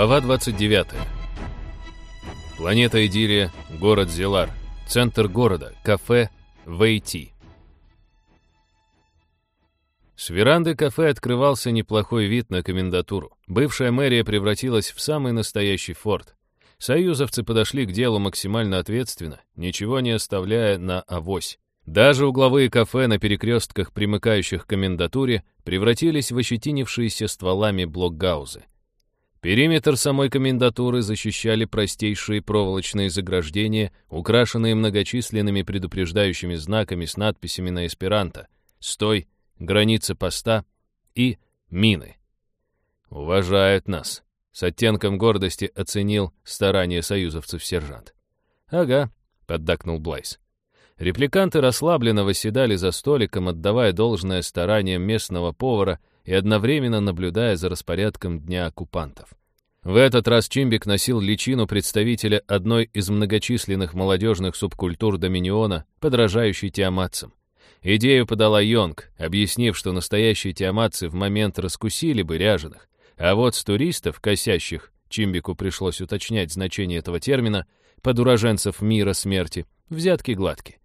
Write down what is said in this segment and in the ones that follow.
Глава 29. Планета Идиллия, город Зелар, центр города, кафе Вейти. С веранды кафе открывался неплохой вид на комендатуру. Бывшая мэрия превратилась в самый настоящий форт. Союзовцы подошли к делу максимально ответственно, ничего не оставляя на авось. Даже угловые кафе на перекрестках, примыкающих к комендатуре, превратились в ощетинившиеся стволами блокгаузы. Периметр самой комендатуры защищали простейшие проволочные заграждения, украшенные многочисленными предупреждающими знаками с надписями на эсперанто «Стой», «Граница поста» и «Мины». «Уважают нас», — с оттенком гордости оценил старания союзовцев сержант. «Ага», — поддакнул Блайс. Репликанты расслабленно восседали за столиком, отдавая должное стараниям местного повара и одновременно наблюдая за распорядком дня оккупантов. В этот раз Чимбик носил личину представителя одной из многочисленных молодежных субкультур Доминиона, подражающей тиаматцам. Идею подала Йонг, объяснив, что настоящие тиаматцы в момент раскусили бы ряженых, а вот с туристов, косящих, Чимбику пришлось уточнять значение этого термина, под уроженцев мира смерти, взятки гладки.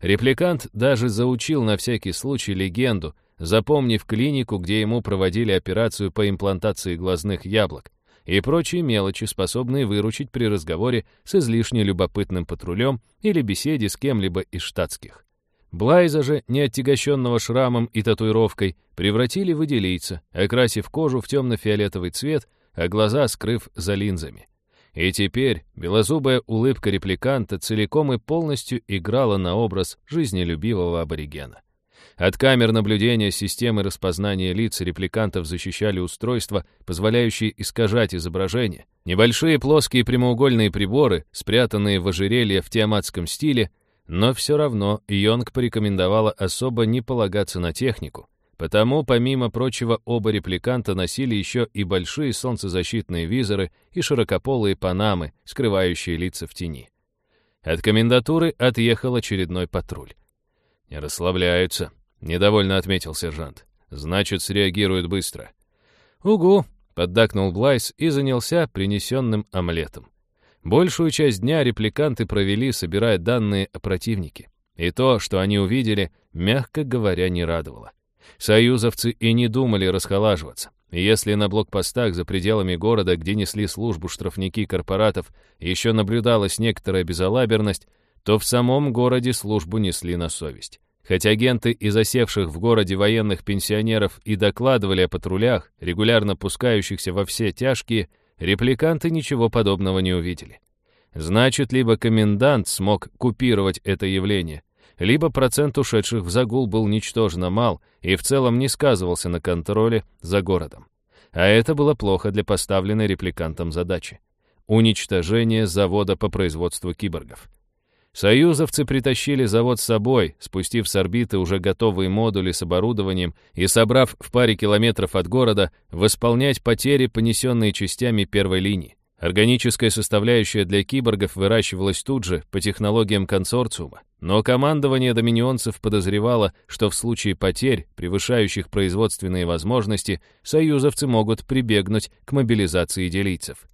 Репликант даже заучил на всякий случай легенду, запомнив клинику, где ему проводили операцию по имплантации глазных яблок и прочие мелочи, способные выручить при разговоре с излишне любопытным патрулем или беседе с кем-либо из штатских. Блайза же, не отягощенного шрамом и татуировкой, превратили в идилийца, окрасив кожу в темно-фиолетовый цвет, а глаза скрыв за линзами. И теперь белозубая улыбка репликанта целиком и полностью играла на образ жизнелюбивого аборигена. От камер наблюдения системы распознания лиц репликантов защищали устройства, позволяющие искажать изображение. Небольшие плоские прямоугольные приборы, спрятанные в ожерелье в теоматском стиле, но все равно Йонг порекомендовала особо не полагаться на технику, Потому, помимо прочего, оба репликанта носили еще и большие солнцезащитные визоры и широкополые панамы, скрывающие лица в тени. От комендатуры отъехал очередной патруль. «Не расслабляются», — недовольно отметил сержант. «Значит, среагируют быстро». «Угу», — поддакнул Блайс и занялся принесенным омлетом. Большую часть дня репликанты провели, собирая данные о противнике. И то, что они увидели, мягко говоря, не радовало. Союзовцы и не думали расхолаживаться. Если на блокпостах за пределами города, где несли службу штрафники корпоратов, еще наблюдалась некоторая безалаберность, то в самом городе службу несли на совесть. Хотя агенты из осевших в городе военных пенсионеров и докладывали о патрулях, регулярно пускающихся во все тяжкие, репликанты ничего подобного не увидели. Значит, либо комендант смог купировать это явление, либо процент ушедших в загул был ничтожно мал и в целом не сказывался на контроле за городом. А это было плохо для поставленной репликантом задачи. Уничтожение завода по производству киборгов. Союзовцы притащили завод с собой, спустив с орбиты уже готовые модули с оборудованием и собрав в паре километров от города, восполнять потери, понесенные частями первой линии. Органическая составляющая для киборгов выращивалась тут же, по технологиям консорциума, но командование доминионцев подозревало, что в случае потерь, превышающих производственные возможности, союзовцы могут прибегнуть к мобилизации делийцев.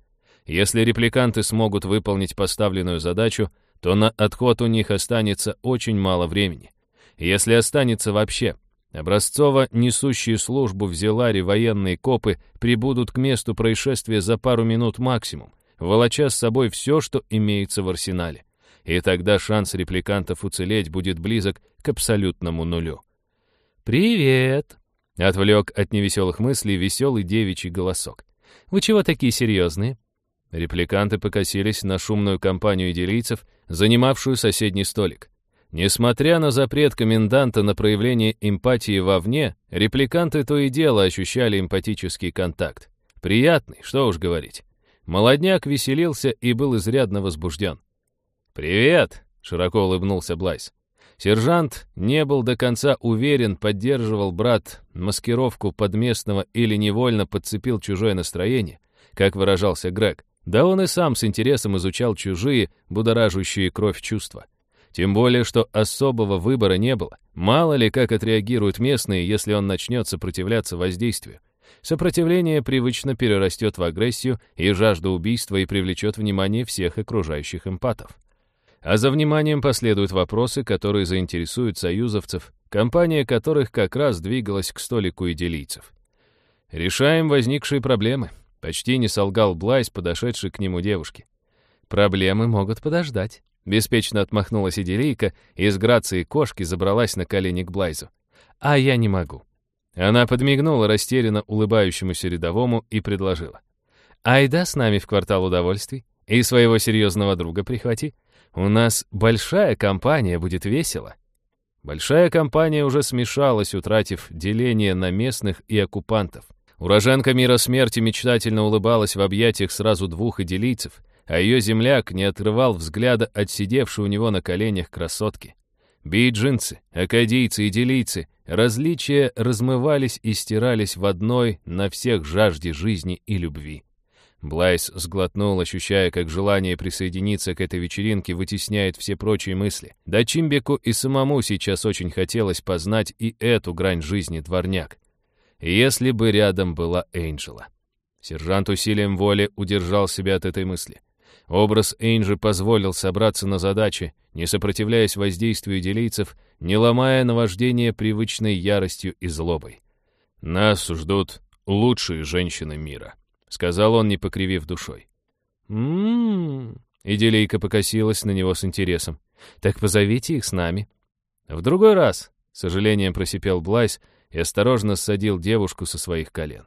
Если репликанты смогут выполнить поставленную задачу, то на отход у них останется очень мало времени. Если останется вообще, Образцово несущие службу в Зеларе военные копы прибудут к месту происшествия за пару минут максимум, волоча с собой все, что имеется в арсенале. И тогда шанс репликантов уцелеть будет близок к абсолютному нулю. «Привет!» — отвлек от невеселых мыслей веселый девичий голосок. «Вы чего такие серьезные?» Репликанты покосились на шумную компанию делийцев, занимавшую соседний столик. Несмотря на запрет коменданта на проявление эмпатии вовне, репликанты то и дело ощущали эмпатический контакт. Приятный, что уж говорить. Молодняк веселился и был изрядно возбужден. «Привет!» — широко улыбнулся Блайс. Сержант не был до конца уверен, поддерживал брат маскировку под местного или невольно подцепил чужое настроение, как выражался Грег. Да он и сам с интересом изучал чужие, будоражащие кровь чувства. Тем более, что особого выбора не было. Мало ли, как отреагируют местные, если он начнет сопротивляться воздействию. Сопротивление привычно перерастет в агрессию и жажду убийства и привлечет внимание всех окружающих эмпатов. А за вниманием последуют вопросы, которые заинтересуют союзовцев, компания которых как раз двигалась к столику идилийцев. «Решаем возникшие проблемы», — почти не солгал Блайс, подошедший к нему девушке. «Проблемы могут подождать», — беспечно отмахнулась идилийка и с грацией кошки забралась на колени к Блайзу. «А я не могу». Она подмигнула растерянно улыбающемуся рядовому и предложила. «Айда с нами в квартал удовольствий и своего серьезного друга прихвати. У нас большая компания, будет весело». Большая компания уже смешалась, утратив деление на местных и оккупантов. Уроженка мира смерти мечтательно улыбалась в объятиях сразу двух идилийцев, а ее земляк не отрывал взгляда от сидевшей у него на коленях красотки. Бейджинцы, акадийцы и делийцы, различия размывались и стирались в одной на всех жажде жизни и любви. Блайс сглотнул, ощущая, как желание присоединиться к этой вечеринке вытесняет все прочие мысли. Да Чимбеку и самому сейчас очень хотелось познать и эту грань жизни дворняк. Если бы рядом была Энджела. Сержант усилием воли удержал себя от этой мысли. Образ Эйнджи позволил собраться на задачи, не сопротивляясь воздействию делийцев, не ломая наваждение привычной яростью и злобой. «Нас ждут лучшие женщины мира», — сказал он, не покривив душой. «М-м-м», и Делейка покосилась на него с интересом. «Так позовите их с нами». «В другой раз», — сожалением просипел Блайс и осторожно ссадил девушку со своих колен.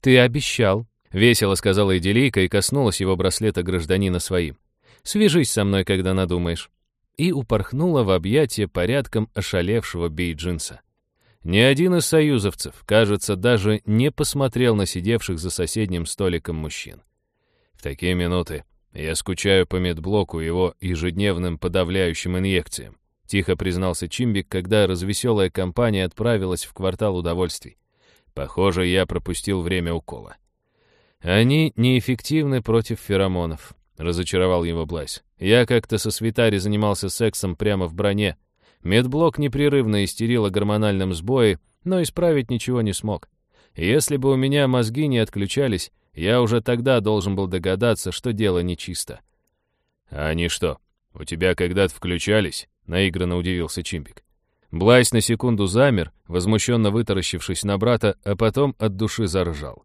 «Ты обещал», Весело сказала Эделийка и коснулась его браслета гражданина своим. «Свяжись со мной, когда надумаешь». И упорхнула в объятия порядком ошалевшего бейджинса. Ни один из союзовцев, кажется, даже не посмотрел на сидевших за соседним столиком мужчин. В такие минуты я скучаю по медблоку его ежедневным подавляющим инъекциям, тихо признался Чимбик, когда развеселая компания отправилась в квартал удовольствий. Похоже, я пропустил время укола. «Они неэффективны против феромонов», — разочаровал его Блайс. «Я как-то со Свитари занимался сексом прямо в броне. Медблок непрерывно истерил о гормональном сбое, но исправить ничего не смог. Если бы у меня мозги не отключались, я уже тогда должен был догадаться, что дело нечисто». «А они что, у тебя когда-то включались?» — наигранно удивился Чимпик. Блайс на секунду замер, возмущенно вытаращившись на брата, а потом от души заржал.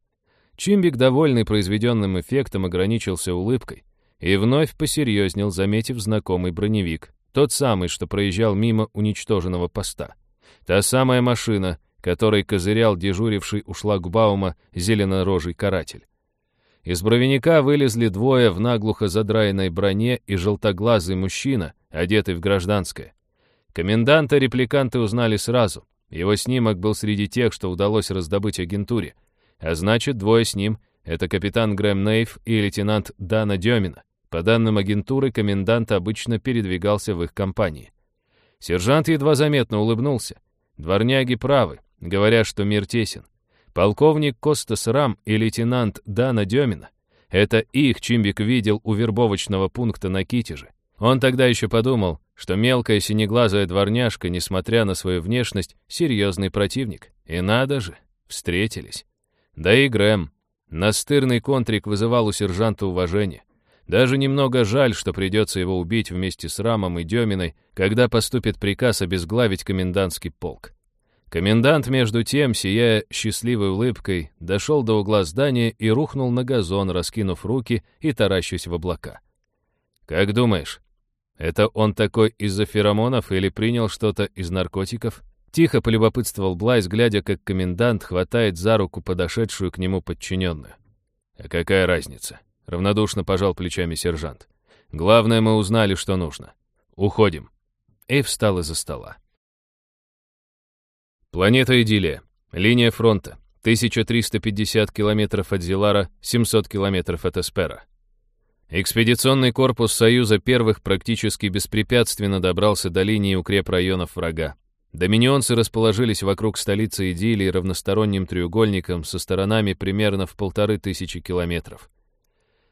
Чимбик, довольный произведенным эффектом, ограничился улыбкой и вновь посерьезнел, заметив знакомый броневик, тот самый, что проезжал мимо уничтоженного поста. Та самая машина, которой козырял дежуривший у шлагбаума зеленорожий каратель. Из бровеника вылезли двое в наглухо задраенной броне и желтоглазый мужчина, одетый в гражданское. Коменданта репликанты узнали сразу. Его снимок был среди тех, что удалось раздобыть агентуре — а значит, двое с ним — это капитан Грэм Нейв и лейтенант Дана Демина. По данным агентуры, комендант обычно передвигался в их компании. Сержант едва заметно улыбнулся. Дворняги правы, говоря, что мир тесен. Полковник Костас Рам и лейтенант Дана Демина — это их Чимбик видел у вербовочного пункта на Китеже. Он тогда еще подумал, что мелкая синеглазая дворняжка, несмотря на свою внешность, серьезный противник. И надо же, встретились. Да и Грэм. Настырный контрик вызывал у сержанта уважение. Даже немного жаль, что придется его убить вместе с Рамом и Деминой, когда поступит приказ обезглавить комендантский полк. Комендант, между тем, сияя счастливой улыбкой, дошел до угла здания и рухнул на газон, раскинув руки и таращась в облака. «Как думаешь, это он такой из-за феромонов или принял что-то из наркотиков?» Тихо полюбопытствовал Блайс, глядя, как комендант хватает за руку подошедшую к нему подчиненную. «А какая разница?» — равнодушно пожал плечами сержант. «Главное, мы узнали, что нужно. Уходим». И встал из-за стола. Планета Идиллия. Линия фронта. 1350 километров от Зилара, 700 километров от Эспера. Экспедиционный корпус Союза Первых практически беспрепятственно добрался до линии укрепрайонов врага. Доминионцы расположились вокруг столицы Идилии равносторонним треугольником со сторонами примерно в полторы тысячи километров.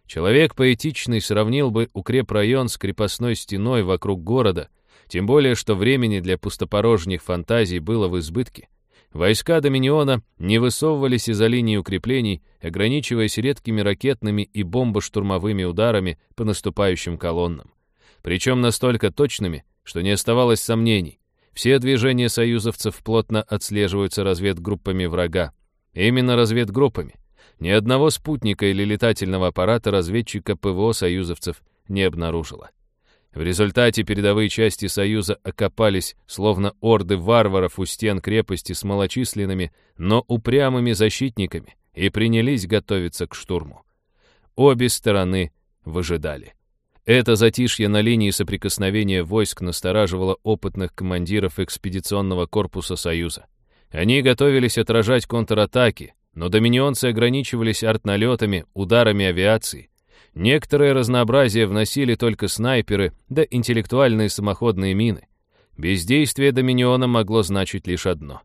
Человек поэтичный сравнил бы укрепрайон с крепостной стеной вокруг города, тем более, что времени для пустопорожних фантазий было в избытке. Войска Доминиона не высовывались из-за линии укреплений, ограничиваясь редкими ракетными и бомбоштурмовыми ударами по наступающим колоннам. Причем настолько точными, что не оставалось сомнений. Все движения союзовцев плотно отслеживаются разведгруппами врага. Именно разведгруппами. Ни одного спутника или летательного аппарата разведчика ПВО союзовцев не обнаружило. В результате передовые части Союза окопались, словно орды варваров у стен крепости с малочисленными, но упрямыми защитниками, и принялись готовиться к штурму. Обе стороны выжидали. Это затишье на линии соприкосновения войск настораживало опытных командиров экспедиционного корпуса Союза. Они готовились отражать контратаки, но доминионцы ограничивались артналетами, ударами авиации, Некоторое разнообразие вносили только снайперы да интеллектуальные самоходные мины. Бездействие Доминиона могло значить лишь одно.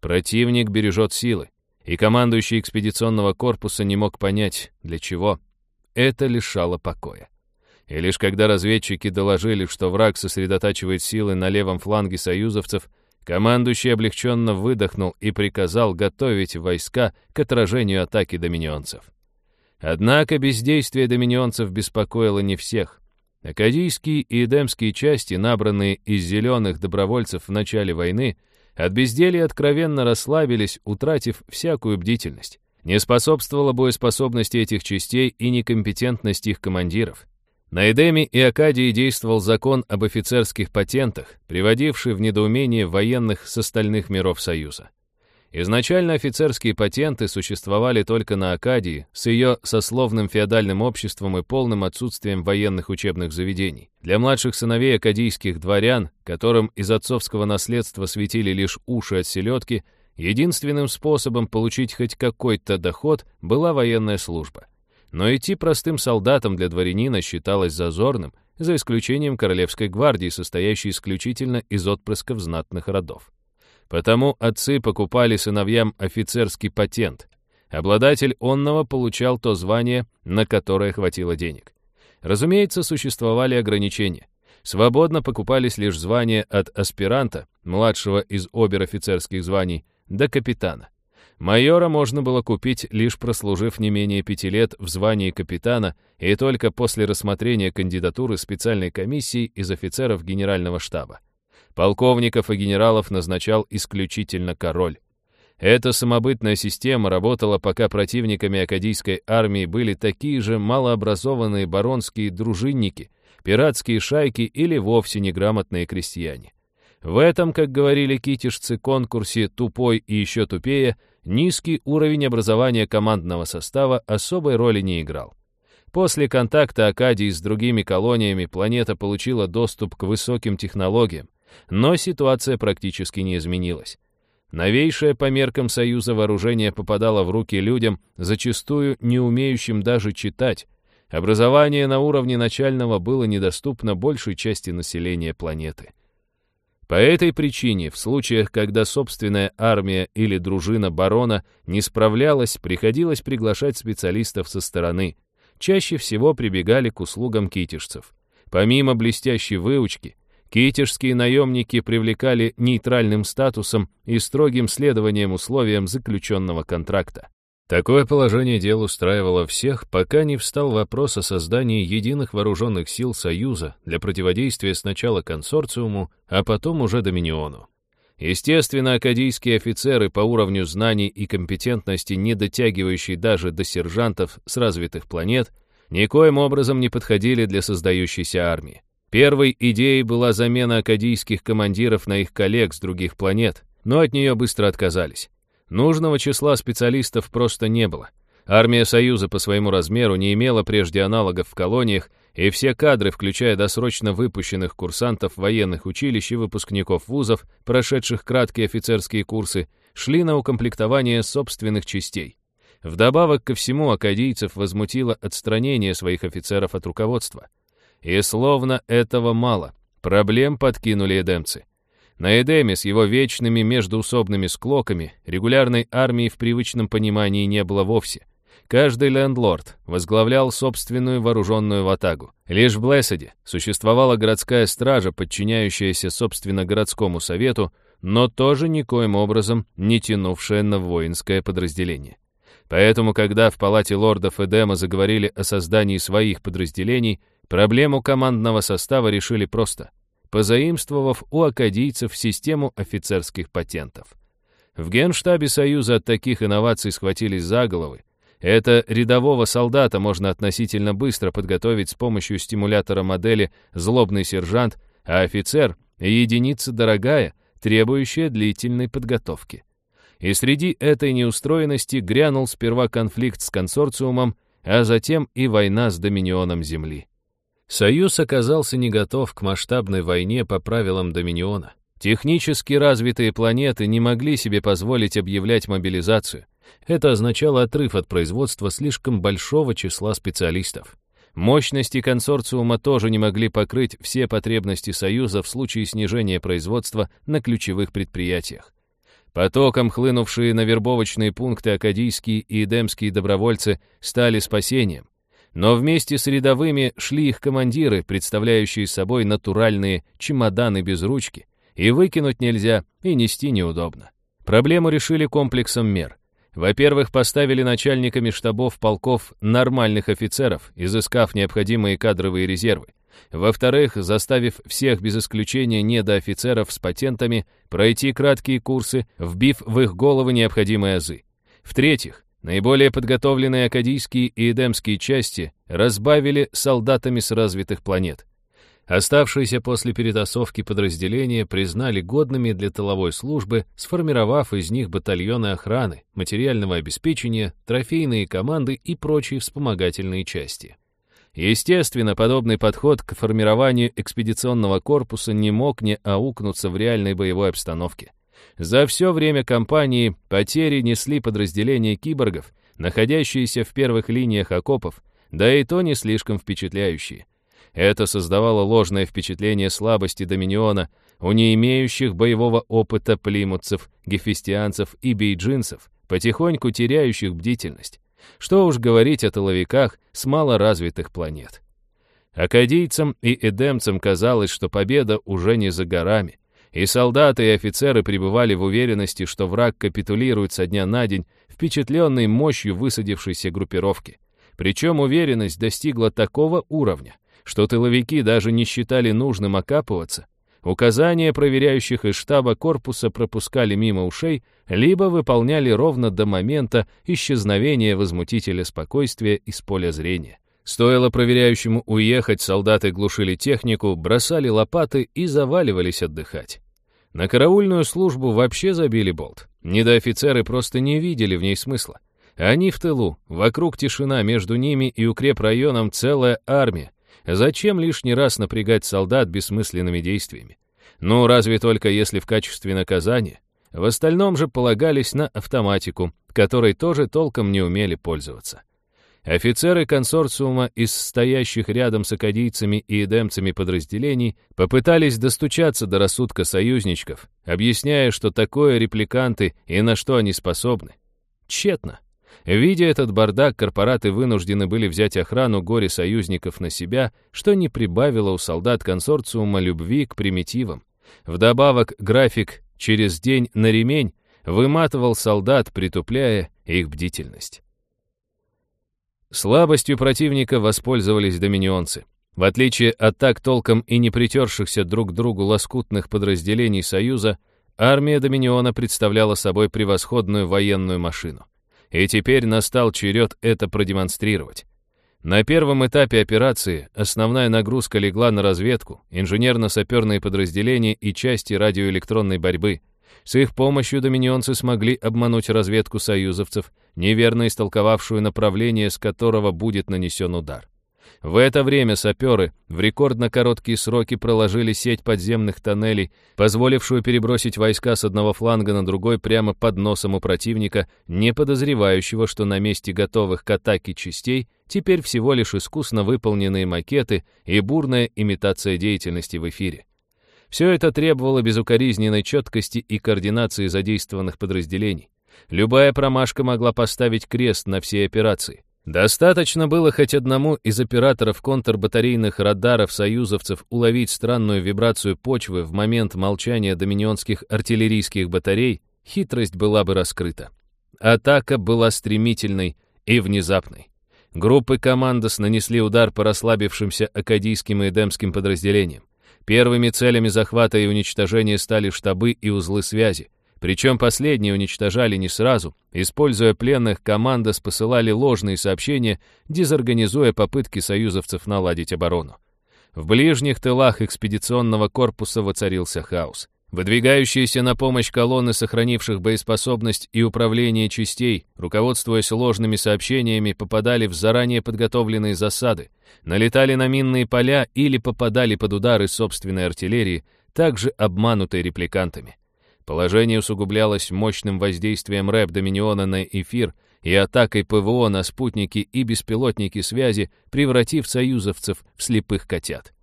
Противник бережет силы, и командующий экспедиционного корпуса не мог понять, для чего. Это лишало покоя. И лишь когда разведчики доложили, что враг сосредотачивает силы на левом фланге союзовцев, командующий облегченно выдохнул и приказал готовить войска к отражению атаки доминионцев. Однако бездействие доминионцев беспокоило не всех. Акадийские и эдемские части, набранные из зеленых добровольцев в начале войны, от безделья откровенно расслабились, утратив всякую бдительность. Не способствовала боеспособности этих частей и некомпетентность их командиров. На Эдеме и Акадии действовал закон об офицерских патентах, приводивший в недоумение военных с остальных миров Союза. Изначально офицерские патенты существовали только на Акадии, с ее сословным феодальным обществом и полным отсутствием военных учебных заведений. Для младших сыновей акадийских дворян, которым из отцовского наследства светили лишь уши от селедки, единственным способом получить хоть какой-то доход была военная служба. Но идти простым солдатам для дворянина считалось зазорным, за исключением Королевской гвардии, состоящей исключительно из отпрысков знатных родов. Потому отцы покупали сыновьям офицерский патент. Обладатель онного получал то звание, на которое хватило денег. Разумеется, существовали ограничения. Свободно покупались лишь звания от аспиранта, младшего из обер-офицерских званий, до капитана. Майора можно было купить, лишь прослужив не менее пяти лет в звании капитана и только после рассмотрения кандидатуры специальной комиссии из офицеров генерального штаба. Полковников и генералов назначал исключительно король. Эта самобытная система работала, пока противниками Акадийской армии были такие же малообразованные баронские дружинники, пиратские шайки или вовсе неграмотные крестьяне. В этом, как говорили китишцы, конкурсе «Тупой и еще тупее» низкий уровень образования командного состава особой роли не играл. После контакта Акадии с другими колониями планета получила доступ к высоким технологиям, но ситуация практически не изменилась. Новейшее по меркам Союза вооружение попадало в руки людям, зачастую не умеющим даже читать. Образование на уровне начального было недоступно большей части населения планеты. По этой причине, в случаях, когда собственная армия или дружина барона не справлялась, приходилось приглашать специалистов со стороны. Чаще всего прибегали к услугам китишцев. Помимо блестящей выучки, Китежские наемники привлекали нейтральным статусом и строгим следованием условиям заключенного контракта. Такое положение дел устраивало всех, пока не встал вопрос о создании единых вооруженных сил Союза для противодействия сначала консорциуму, а потом уже Доминиону. Естественно, акадийские офицеры по уровню знаний и компетентности, не дотягивающие даже до сержантов с развитых планет, никоим образом не подходили для создающейся армии. Первой идеей была замена акадийских командиров на их коллег с других планет, но от нее быстро отказались. Нужного числа специалистов просто не было. Армия Союза по своему размеру не имела прежде аналогов в колониях, и все кадры, включая досрочно выпущенных курсантов военных училищ и выпускников вузов, прошедших краткие офицерские курсы, шли на укомплектование собственных частей. Вдобавок ко всему, акадийцев возмутило отстранение своих офицеров от руководства. И словно этого мало, проблем подкинули эдемцы. На Эдеме с его вечными междуусобными склоками регулярной армии в привычном понимании не было вовсе. Каждый лендлорд возглавлял собственную вооруженную ватагу. Лишь в Блэссаде существовала городская стража, подчиняющаяся собственно городскому совету, но тоже никоим образом не тянувшая на воинское подразделение. Поэтому, когда в палате лордов Эдема заговорили о создании своих подразделений, проблему командного состава решили просто, позаимствовав у акадийцев систему офицерских патентов. В Генштабе Союза от таких инноваций схватились за головы. Это рядового солдата можно относительно быстро подготовить с помощью стимулятора модели «злобный сержант», а офицер — единица дорогая, требующая длительной подготовки. И среди этой неустроенности грянул сперва конфликт с консорциумом, а затем и война с доминионом Земли. Союз оказался не готов к масштабной войне по правилам доминиона. Технически развитые планеты не могли себе позволить объявлять мобилизацию. Это означало отрыв от производства слишком большого числа специалистов. Мощности консорциума тоже не могли покрыть все потребности Союза в случае снижения производства на ключевых предприятиях. Потоком хлынувшие на вербовочные пункты акадийские и эдемские добровольцы стали спасением. Но вместе с рядовыми шли их командиры, представляющие собой натуральные чемоданы без ручки. И выкинуть нельзя, и нести неудобно. Проблему решили комплексом мер. Во-первых, поставили начальниками штабов полков нормальных офицеров, изыскав необходимые кадровые резервы. Во-вторых, заставив всех без исключения недоофицеров с патентами пройти краткие курсы, вбив в их головы необходимые азы. В-третьих, наиболее подготовленные акадийские и эдемские части разбавили солдатами с развитых планет. Оставшиеся после перетасовки подразделения признали годными для тыловой службы, сформировав из них батальоны охраны, материального обеспечения, трофейные команды и прочие вспомогательные части. Естественно, подобный подход к формированию экспедиционного корпуса не мог не аукнуться в реальной боевой обстановке. За все время кампании потери несли подразделения киборгов, находящиеся в первых линиях окопов, да и то не слишком впечатляющие. Это создавало ложное впечатление слабости Доминиона у не имеющих боевого опыта плимутцев, гефестианцев и бейджинцев, потихоньку теряющих бдительность. Что уж говорить о тыловиках с малоразвитых планет. Акадийцам и эдемцам казалось, что победа уже не за горами, и солдаты и офицеры пребывали в уверенности, что враг капитулирует со дня на день, впечатленный мощью высадившейся группировки. Причем уверенность достигла такого уровня, что тыловики даже не считали нужным окапываться, Указания проверяющих из штаба корпуса пропускали мимо ушей, либо выполняли ровно до момента исчезновения возмутителя спокойствия из поля зрения. Стоило проверяющему уехать, солдаты глушили технику, бросали лопаты и заваливались отдыхать. На караульную службу вообще забили болт. Недоофицеры просто не видели в ней смысла. Они в тылу, вокруг тишина, между ними и укрепрайоном целая армия, Зачем лишний раз напрягать солдат бессмысленными действиями? Ну, разве только если в качестве наказания. В остальном же полагались на автоматику, которой тоже толком не умели пользоваться. Офицеры консорциума из стоящих рядом с акадийцами и эдемцами подразделений попытались достучаться до рассудка союзничков, объясняя, что такое репликанты и на что они способны. Тщетно. Видя этот бардак, корпораты вынуждены были взять охрану горе-союзников на себя, что не прибавило у солдат консорциума любви к примитивам. Вдобавок, график через день на ремень выматывал солдат, притупляя их бдительность. Слабостью противника воспользовались доминионцы. В отличие от так толком и не притершихся друг к другу лоскутных подразделений Союза, армия Доминиона представляла собой превосходную военную машину. И теперь настал черед это продемонстрировать. На первом этапе операции основная нагрузка легла на разведку, инженерно-саперные подразделения и части радиоэлектронной борьбы. С их помощью доминионцы смогли обмануть разведку союзовцев, неверно истолковавшую направление, с которого будет нанесен удар. В это время саперы в рекордно короткие сроки проложили сеть подземных тоннелей, позволившую перебросить войска с одного фланга на другой прямо под носом у противника, не подозревающего, что на месте готовых к атаке частей теперь всего лишь искусно выполненные макеты и бурная имитация деятельности в эфире. Все это требовало безукоризненной четкости и координации задействованных подразделений. Любая промашка могла поставить крест на всей операции. Достаточно было хоть одному из операторов контрбатарейных радаров союзовцев уловить странную вибрацию почвы в момент молчания доминионских артиллерийских батарей, хитрость была бы раскрыта. Атака была стремительной и внезапной. Группы «Командос» нанесли удар по расслабившимся акадийским и эдемским подразделениям. Первыми целями захвата и уничтожения стали штабы и узлы связи. Причем последние уничтожали не сразу. Используя пленных, команда посылали ложные сообщения, дезорганизуя попытки союзовцев наладить оборону. В ближних тылах экспедиционного корпуса воцарился хаос. Выдвигающиеся на помощь колонны сохранивших боеспособность и управление частей, руководствуясь ложными сообщениями, попадали в заранее подготовленные засады, налетали на минные поля или попадали под удары собственной артиллерии, также обманутой репликантами. Положение усугублялось мощным воздействием рэп-доминиона на эфир и атакой ПВО на спутники и беспилотники связи, превратив союзовцев в слепых котят.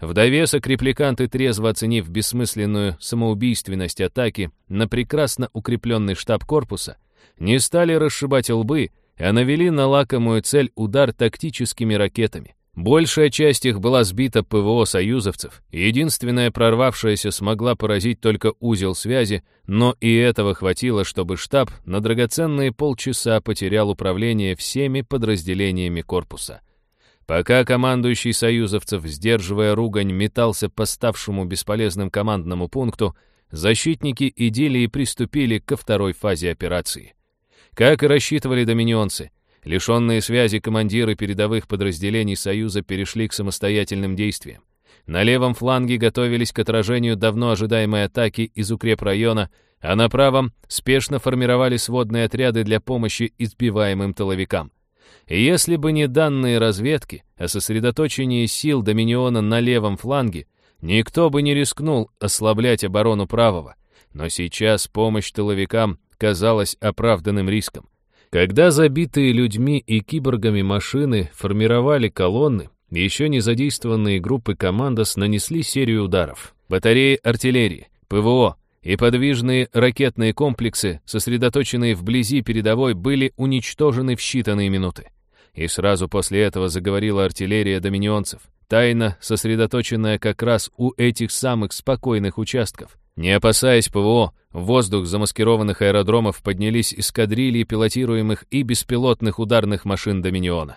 В довесок репликанты, трезво оценив бессмысленную самоубийственность атаки на прекрасно укрепленный штаб корпуса, не стали расшибать лбы, а навели на лакомую цель удар тактическими ракетами. Большая часть их была сбита ПВО союзовцев, единственная прорвавшаяся смогла поразить только узел связи, но и этого хватило, чтобы штаб на драгоценные полчаса потерял управление всеми подразделениями корпуса. Пока командующий союзовцев, сдерживая ругань, метался по ставшему бесполезным командному пункту, защитники идиллии приступили ко второй фазе операции. Как и рассчитывали доминионцы, Лишенные связи командиры передовых подразделений Союза перешли к самостоятельным действиям. На левом фланге готовились к отражению давно ожидаемой атаки из укрепрайона, а на правом спешно формировали сводные отряды для помощи избиваемым тыловикам. И если бы не данные разведки, а сосредоточение сил Доминиона на левом фланге, никто бы не рискнул ослаблять оборону правого. Но сейчас помощь тыловикам казалась оправданным риском. Когда забитые людьми и киборгами машины формировали колонны, еще не задействованные группы командос нанесли серию ударов. Батареи артиллерии, ПВО и подвижные ракетные комплексы, сосредоточенные вблизи передовой, были уничтожены в считанные минуты. И сразу после этого заговорила артиллерия доминионцев, тайно сосредоточенная как раз у этих самых спокойных участков. Не опасаясь ПВО, в воздух замаскированных аэродромов поднялись эскадрильи пилотируемых и беспилотных ударных машин Доминиона.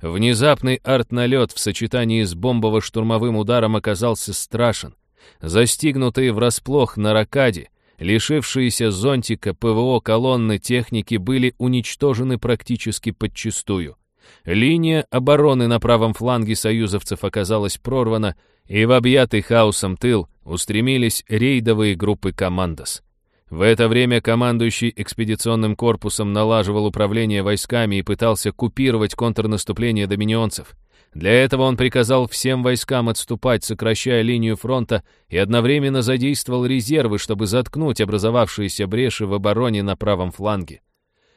Внезапный арт-налет в сочетании с бомбово-штурмовым ударом оказался страшен. Застигнутые врасплох на ракаде, лишившиеся зонтика ПВО колонны техники были уничтожены практически подчистую. Линия обороны на правом фланге союзовцев оказалась прорвана, и в объятый хаосом тыл устремились рейдовые группы «Командос». В это время командующий экспедиционным корпусом налаживал управление войсками и пытался купировать контрнаступление доминионцев. Для этого он приказал всем войскам отступать, сокращая линию фронта, и одновременно задействовал резервы, чтобы заткнуть образовавшиеся бреши в обороне на правом фланге.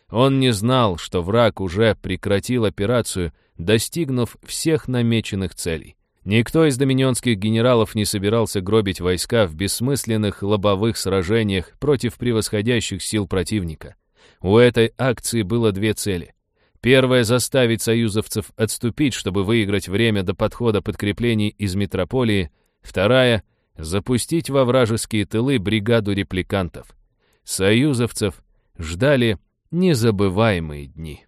Он не знал, что враг уже прекратил операцию, достигнув всех намеченных целей. Никто из доминионских генералов не собирался гробить войска в бессмысленных лобовых сражениях против превосходящих сил противника. У этой акции было две цели. Первая — заставить союзовцев отступить, чтобы выиграть время до подхода подкреплений из метрополии. Вторая — запустить во вражеские тылы бригаду репликантов. Союзовцев ждали незабываемые дни.